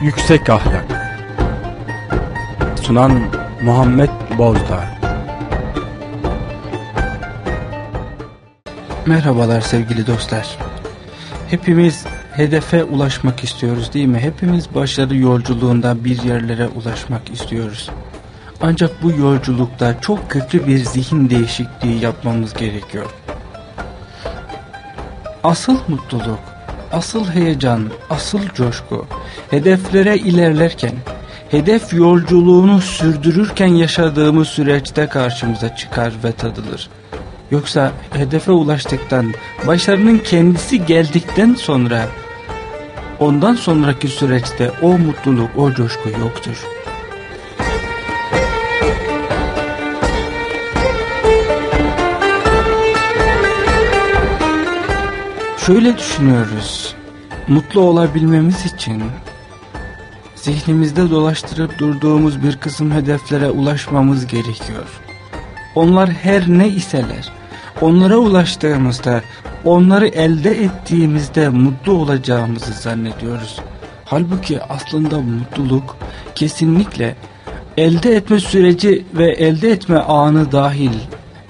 Yüksek Ahlak Sunan Muhammed Bozdağ Merhabalar sevgili dostlar. Hepimiz hedefe ulaşmak istiyoruz değil mi? Hepimiz başarı yolculuğunda bir yerlere ulaşmak istiyoruz. Ancak bu yolculukta çok köklü bir zihin değişikliği yapmamız gerekiyor. Asıl mutluluk, asıl heyecan, asıl coşku, hedeflere ilerlerken, hedef yolculuğunu sürdürürken yaşadığımız süreçte karşımıza çıkar ve tadılır. Yoksa hedefe ulaştıktan, başarının kendisi geldikten sonra, ondan sonraki süreçte o mutluluk, o coşku yoktur. Şöyle düşünüyoruz. Mutlu olabilmemiz için zihnimizde dolaştırıp durduğumuz bir kısım hedeflere ulaşmamız gerekiyor. Onlar her ne iseler, onlara ulaştığımızda, onları elde ettiğimizde mutlu olacağımızı zannediyoruz. Halbuki aslında mutluluk kesinlikle elde etme süreci ve elde etme anı dahil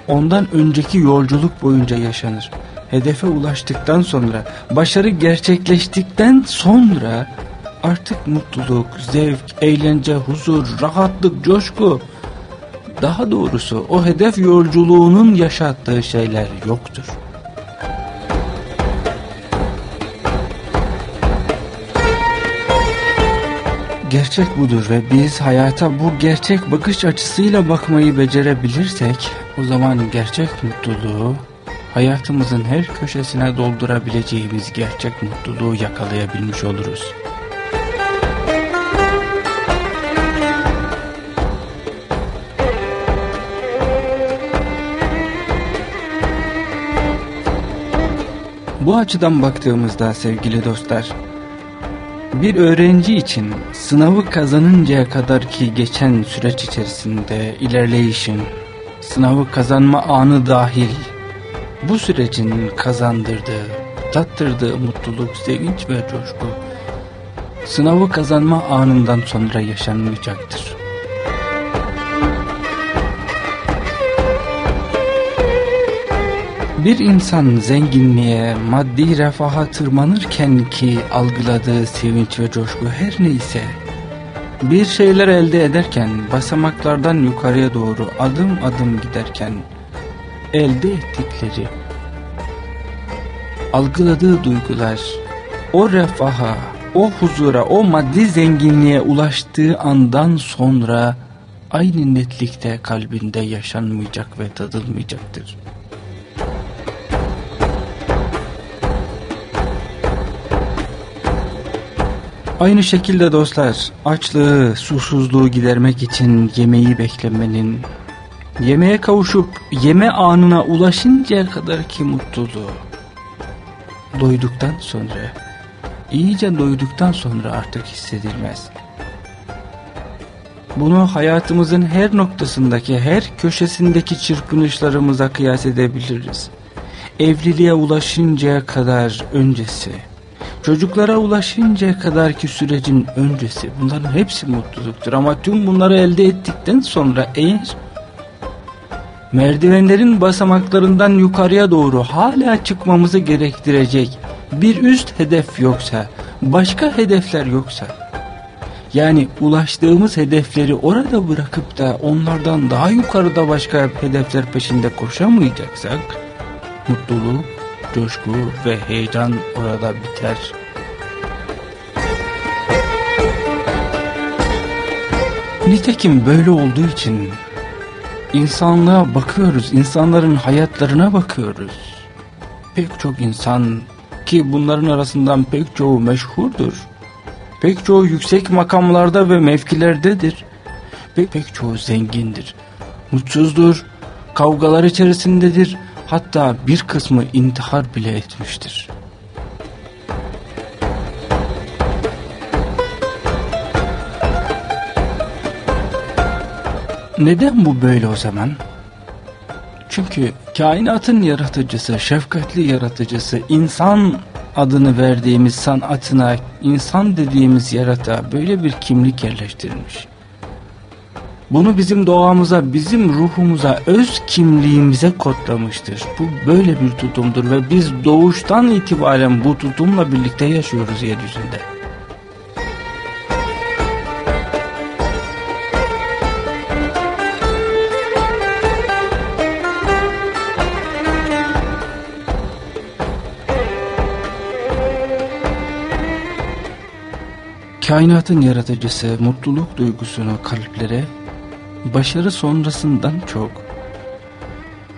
ondan önceki yolculuk boyunca yaşanır hedefe ulaştıktan sonra, başarı gerçekleştikten sonra artık mutluluk, zevk, eğlence, huzur, rahatlık, coşku, daha doğrusu o hedef yolculuğunun yaşattığı şeyler yoktur. Gerçek budur ve biz hayata bu gerçek bakış açısıyla bakmayı becerebilirsek o zaman gerçek mutluluğu hayatımızın her köşesine doldurabileceğimiz gerçek mutluluğu yakalayabilmiş oluruz. Bu açıdan baktığımızda sevgili dostlar, bir öğrenci için sınavı kazanıncaya kadar ki geçen süreç içerisinde ilerleyişin, sınavı kazanma anı dahil bu sürecin kazandırdığı, tattırdığı mutluluk, sevinç ve coşku sınavı kazanma anından sonra yaşanmayacaktır. Bir insan zenginliğe, maddi refaha tırmanırken ki algıladığı sevinç ve coşku her neyse, bir şeyler elde ederken, basamaklardan yukarıya doğru adım adım giderken, elde ettikleri, algıladığı duygular, o refaha, o huzura, o maddi zenginliğe ulaştığı andan sonra aynı netlikte kalbinde yaşanmayacak ve tadılmayacaktır. Aynı şekilde dostlar, açlığı, susuzluğu gidermek için yemeği beklemenin, yemeğe kavuşup yeme anına ulaşıncaya kadar ki mutluluğu, doyduktan sonra, iyice doyduktan sonra artık hissedilmez. Bunu hayatımızın her noktasındaki, her köşesindeki çırpınışlarımıza kıyas edebiliriz. Evliliğe ulaşıncaya kadar öncesi, çocuklara ulaşıncaya kadarki sürecin öncesi, bunların hepsi mutluluktur. Ama tüm bunları elde ettikten sonra eğer merdivenlerin basamaklarından yukarıya doğru hala çıkmamızı gerektirecek bir üst hedef yoksa, başka hedefler yoksa, yani ulaştığımız hedefleri orada bırakıp da onlardan daha yukarıda başka hedefler peşinde koşamayacaksak, mutluluk, coşku ve heyecan orada biter. Nitekim böyle olduğu için insanlığa bakıyoruz, insanların hayatlarına bakıyoruz. Pek çok insan ki bunların arasından pek çoğu meşhurdur. Pek çoğu yüksek makamlarda ve mevkilerdedir. Ve pek çoğu zengindir. Mutsuzdur, kavgalar içerisindedir. Hatta bir kısmı intihar bile etmiştir. Neden bu böyle o zaman? Çünkü kainatın yaratıcısı, şefkatli yaratıcısı, insan adını verdiğimiz sanatına, insan dediğimiz yaratığa böyle bir kimlik yerleştirilmiş. Bunu bizim doğamıza, bizim ruhumuza, öz kimliğimize kodlamıştır. Bu böyle bir tutumdur ve biz doğuştan itibaren bu tutumla birlikte yaşıyoruz yeryüzünde. Kainatın yaratıcısı mutluluk duygusunu kalplere başarı sonrasından çok,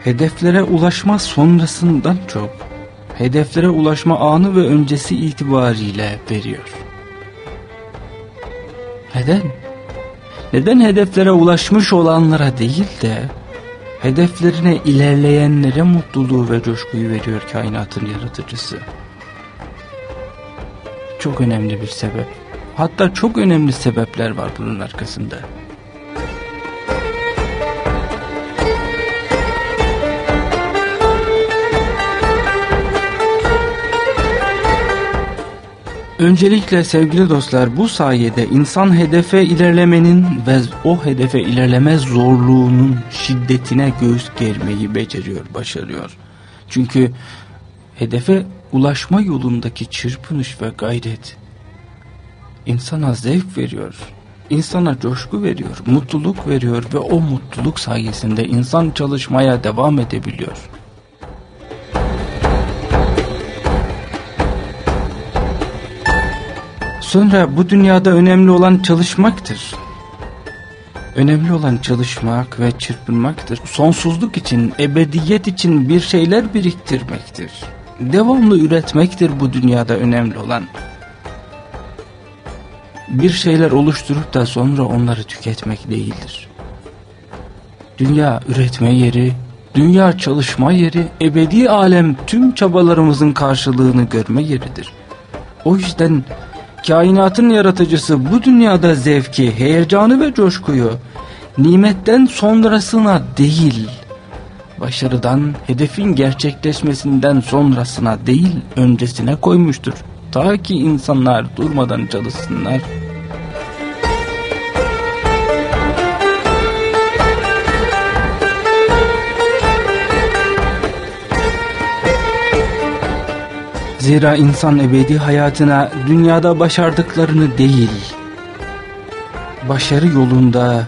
hedeflere ulaşma sonrasından çok, hedeflere ulaşma anı ve öncesi itibariyle veriyor. Neden? Neden hedeflere ulaşmış olanlara değil de hedeflerine ilerleyenlere mutluluğu ve coşkuyu veriyor kainatın yaratıcısı? Çok önemli bir sebep. Hatta çok önemli sebepler var bunun arkasında. Öncelikle sevgili dostlar bu sayede insan hedefe ilerlemenin ve o hedefe ilerleme zorluğunun şiddetine göğüs germeyi beceriyor, başarıyor. Çünkü hedefe ulaşma yolundaki çırpınış ve gayret insana zevk veriyor, insana coşku veriyor, mutluluk veriyor ve o mutluluk sayesinde insan çalışmaya devam edebiliyor. Sonra bu dünyada önemli olan çalışmaktır. Önemli olan çalışmak ve çırpınmaktır. Sonsuzluk için, ebediyet için bir şeyler biriktirmektir. Devamlı üretmektir bu dünyada önemli olan. Bir şeyler oluşturup da sonra onları tüketmek değildir. Dünya üretme yeri, dünya çalışma yeri, ebedi alem tüm çabalarımızın karşılığını görme yeridir. O yüzden kainatın yaratıcısı bu dünyada zevki, heyecanı ve coşkuyu nimetten sonrasına değil, başarıdan, hedefin gerçekleşmesinden sonrasına değil, öncesine koymuştur. Ta ki insanlar durmadan çalışsınlar. Zira insan ebedi hayatına dünyada başardıklarını değil, başarı yolunda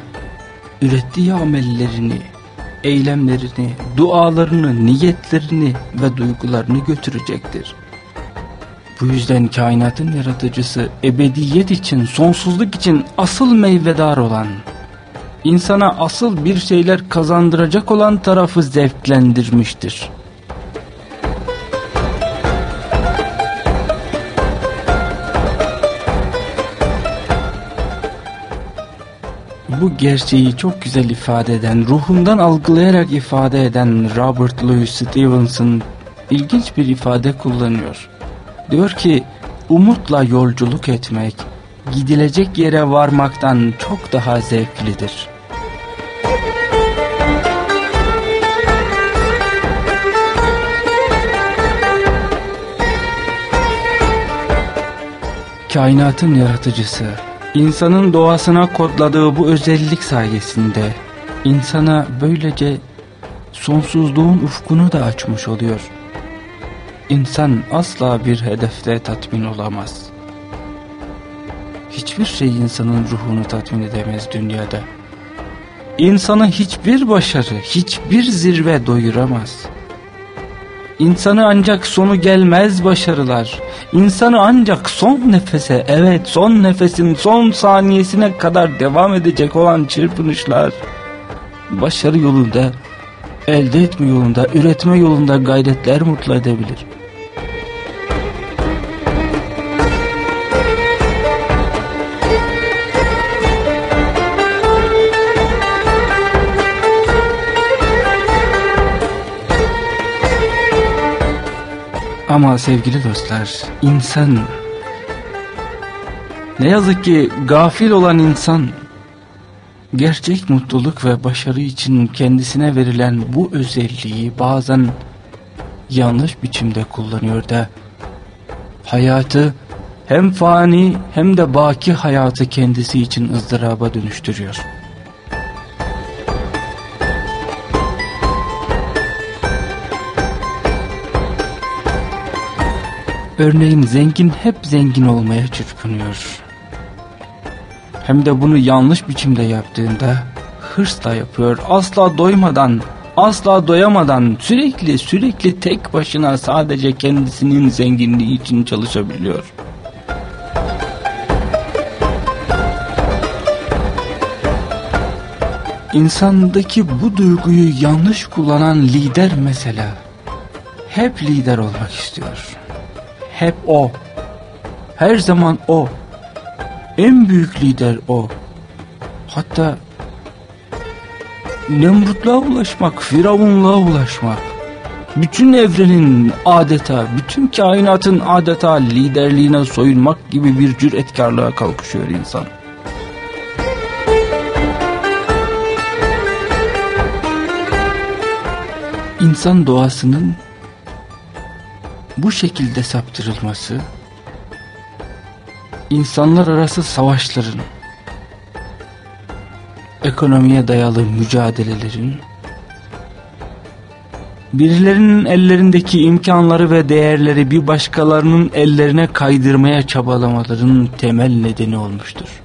ürettiği amellerini, eylemlerini, dualarını, niyetlerini ve duygularını götürecektir. Bu yüzden kainatın yaratıcısı ebediyet için, sonsuzluk için asıl meyvedar olan, insana asıl bir şeyler kazandıracak olan tarafı zevklendirmiştir. Bu gerçeği çok güzel ifade eden, ruhundan algılayarak ifade eden Robert Louis Stevenson ilginç bir ifade kullanıyor. Diyor ki umutla yolculuk etmek gidilecek yere varmaktan çok daha zevklidir. Kainatın yaratıcısı, insanın doğasına kodladığı bu özellik sayesinde insana böylece sonsuzluğun ufkunu da açmış oluyor.'' İnsan asla bir hedefte tatmin olamaz. Hiçbir şey insanın ruhunu tatmin edemez dünyada. İnsanı hiçbir başarı, hiçbir zirve doyuramaz. İnsanı ancak sonu gelmez başarılar. İnsanı ancak son nefese, evet son nefesin son saniyesine kadar devam edecek olan çırpınışlar. Başarı yolunda, elde etme yolunda, üretme yolunda gayretler mutlu edebilir. Ama sevgili dostlar, insan ne yazık ki gafil olan insan gerçek mutluluk ve başarı için kendisine verilen bu özelliği bazen yanlış biçimde kullanıyor da hayatı hem fani hem de baki hayatı kendisi için ızdıraba dönüştürüyor. Örneğin zengin hep zengin olmaya çırpınıyor. Hem de bunu yanlış biçimde yaptığında hırsla yapıyor. Asla doymadan, asla doyamadan sürekli sürekli tek başına sadece kendisinin zenginliği için çalışabiliyor. İnsandaki bu duyguyu yanlış kullanan lider mesela hep lider olmak istiyor. Hep o. Her zaman o. En büyük lider o. Hatta Nemrutluğa ulaşmak, Firavunluğa ulaşmak. Bütün evrenin adeta, bütün kainatın adeta liderliğine soyunmak gibi bir cüretkarlığa kalkışıyor insan. İnsan doğasının bu şekilde saptırılması, insanlar arası savaşların, ekonomiye dayalı mücadelelerin, birilerinin ellerindeki imkanları ve değerleri bir başkalarının ellerine kaydırmaya çabalamaların temel nedeni olmuştur.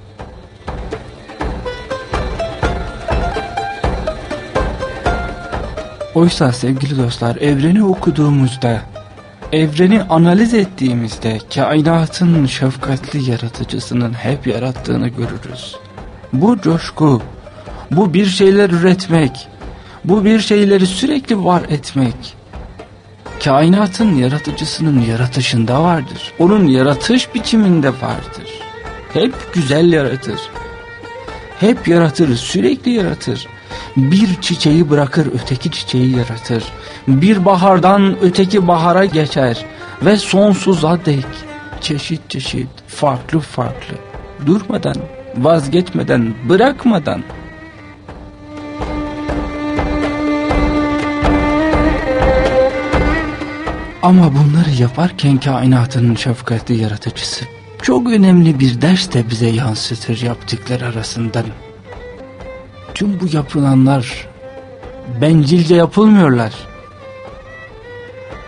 Oysa sevgili dostlar evreni okuduğumuzda, evreni analiz ettiğimizde kainatın şefkatli yaratıcısının hep yarattığını görürüz. Bu coşku, bu bir şeyler üretmek, bu bir şeyleri sürekli var etmek. Kainatın yaratıcısının yaratışında vardır. Onun yaratış biçiminde vardır. Hep güzel yaratır. Hep yaratır, sürekli yaratır. Bir çiçeği bırakır öteki çiçeği yaratır. Bir bahardan öteki bahara geçer ve sonsuza dek çeşit çeşit farklı farklı durmadan, vazgeçmeden, bırakmadan Ama bunları yaparken kainatın şefkatli yaratıcısı çok önemli bir ders de bize yansıtır yaptıkları arasından. Tüm bu yapılanlar bencilce yapılmıyorlar.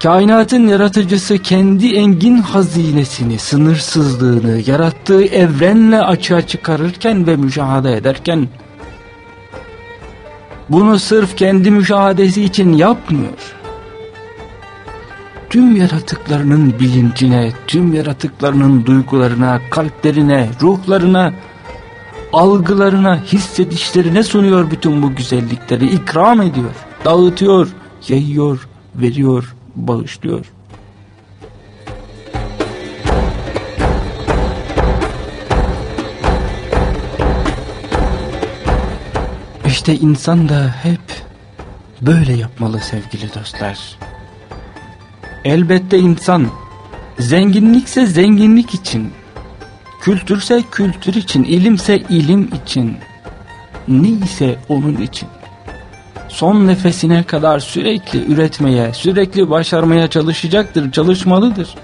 Kainatın yaratıcısı kendi engin hazinesini, sınırsızlığını, yarattığı evrenle açığa çıkarırken ve müşahede ederken bunu sırf kendi müşahadesi için yapmıyor tüm yaratıklarının bilincine, tüm yaratıklarının duygularına, kalplerine, ruhlarına, algılarına, hissedişlerine sunuyor bütün bu güzellikleri, ikram ediyor, dağıtıyor, yayıyor, veriyor, bağışlıyor. İşte insan da hep böyle yapmalı sevgili dostlar. Elbette insan zenginlikse zenginlik için, kültürse kültür için, ilimse ilim için, ne ise onun için. Son nefesine kadar sürekli üretmeye, sürekli başarmaya çalışacaktır, çalışmalıdır.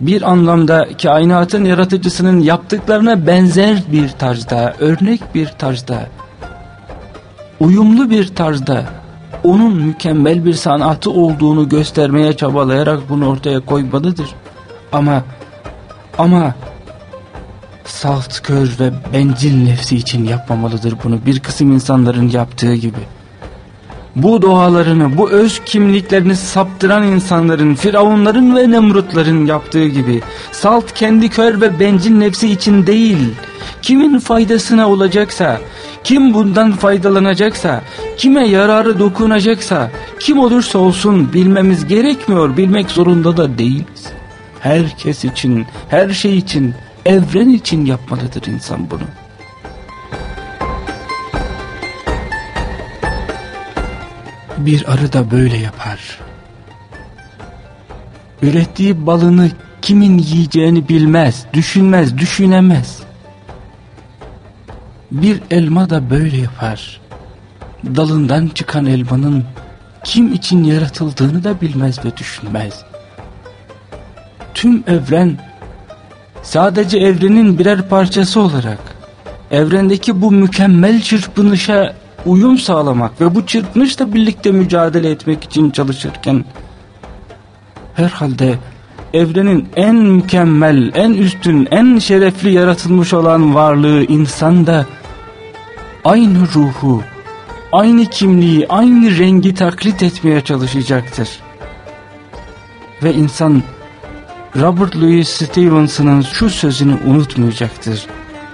Bir anlamda kainatın yaratıcısının yaptıklarına benzer bir tarzda, örnek bir tarzda, uyumlu bir tarzda onun mükemmel bir sanatı olduğunu göstermeye çabalayarak bunu ortaya koymalıdır. Ama ama salt kör ve bencil nefsi için yapmamalıdır bunu bir kısım insanların yaptığı gibi. Bu doğalarını, bu öz kimliklerini saptıran insanların, firavunların ve nemrutların yaptığı gibi salt kendi kör ve bencil nefsi için değil, kimin faydasına olacaksa, kim bundan faydalanacaksa, kime yararı dokunacaksa, kim olursa olsun bilmemiz gerekmiyor, bilmek zorunda da değiliz. Herkes için, her şey için, evren için yapmalıdır insan bunu. Bir arı da böyle yapar. Ürettiği balını kimin yiyeceğini bilmez, düşünmez, düşünemez. Bir elma da böyle yapar. Dalından çıkan elmanın kim için yaratıldığını da bilmez ve düşünmez. Tüm evren sadece evrenin birer parçası olarak evrendeki bu mükemmel çırpınışa uyum sağlamak ve bu çırpınışla birlikte mücadele etmek için çalışırken herhalde evrenin en mükemmel, en üstün, en şerefli yaratılmış olan varlığı insan da aynı ruhu, aynı kimliği, aynı rengi taklit etmeye çalışacaktır. Ve insan Robert Louis Stevenson'ın şu sözünü unutmayacaktır.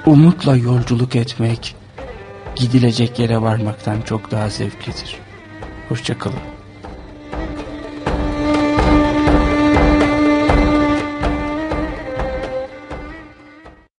Umutla yolculuk etmek gidilecek yere varmaktan çok daha zevklidir. Hoşçakalın.